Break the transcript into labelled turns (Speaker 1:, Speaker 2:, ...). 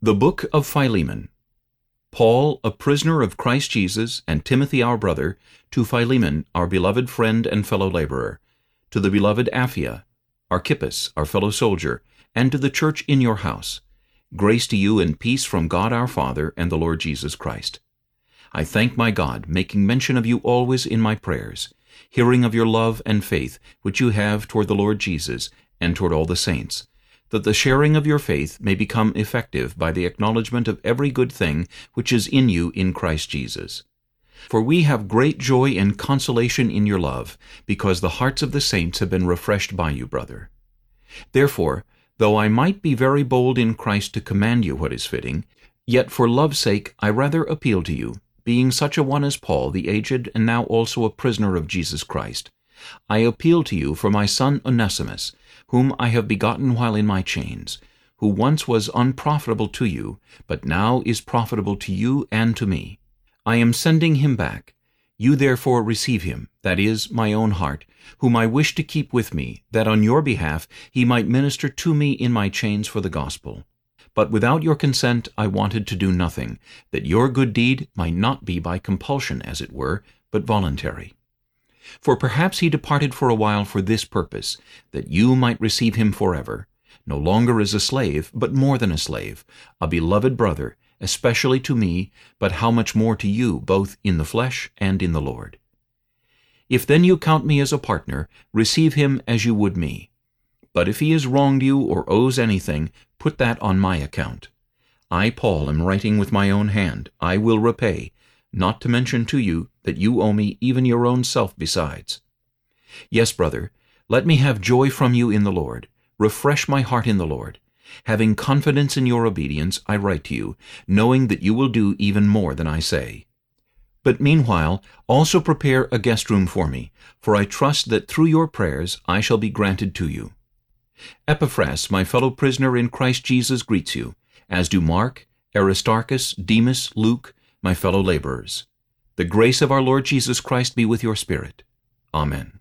Speaker 1: The Book of Philemon Paul, a prisoner of Christ Jesus, and Timothy our brother, to Philemon, our beloved friend and fellow laborer, to the beloved Apphia, Archippus, our fellow soldier, and to the church in your house. Grace to you and peace from God our Father and the Lord Jesus Christ. I thank my God, making mention of you always in my prayers, hearing of your love and faith which you have toward the Lord Jesus and toward all the saints, that the sharing of your faith may become effective by the acknowledgement of every good thing which is in you in Christ Jesus. For we have great joy and consolation in your love, because the hearts of the saints have been refreshed by you, brother. Therefore, though I might be very bold in Christ to command you what is fitting, yet for love's sake I rather appeal to you, being such a one as Paul, the aged, and now also a prisoner of Jesus Christ. I appeal to you for my son Onesimus, whom I have begotten while in my chains, who once was unprofitable to you, but now is profitable to you and to me. I am sending him back. You therefore receive him, that is, my own heart, whom I wish to keep with me, that on your behalf he might minister to me in my chains for the gospel. But without your consent I wanted to do nothing, that your good deed might not be by compulsion, as it were, but voluntary. For perhaps he departed for a while for this purpose, that you might receive him forever, no longer as a slave, but more than a slave, a beloved brother, especially to me, but how much more to you, both in the flesh and in the Lord. If then you count me as a partner, receive him as you would me. But if he has wronged you or owes anything, put that on my account. I, Paul, am writing with my own hand. I will repay, not to mention to you that you owe me even your own self besides. Yes, brother, let me have joy from you in the Lord. Refresh my heart in the Lord. Having confidence in your obedience, I write to you, knowing that you will do even more than I say. But meanwhile, also prepare a guest room for me, for I trust that through your prayers I shall be granted to you. Epaphras, my fellow prisoner in Christ Jesus, greets you, as do Mark, Aristarchus, Demas, Luke, my fellow laborers. The grace of our Lord Jesus Christ be with your spirit. Amen.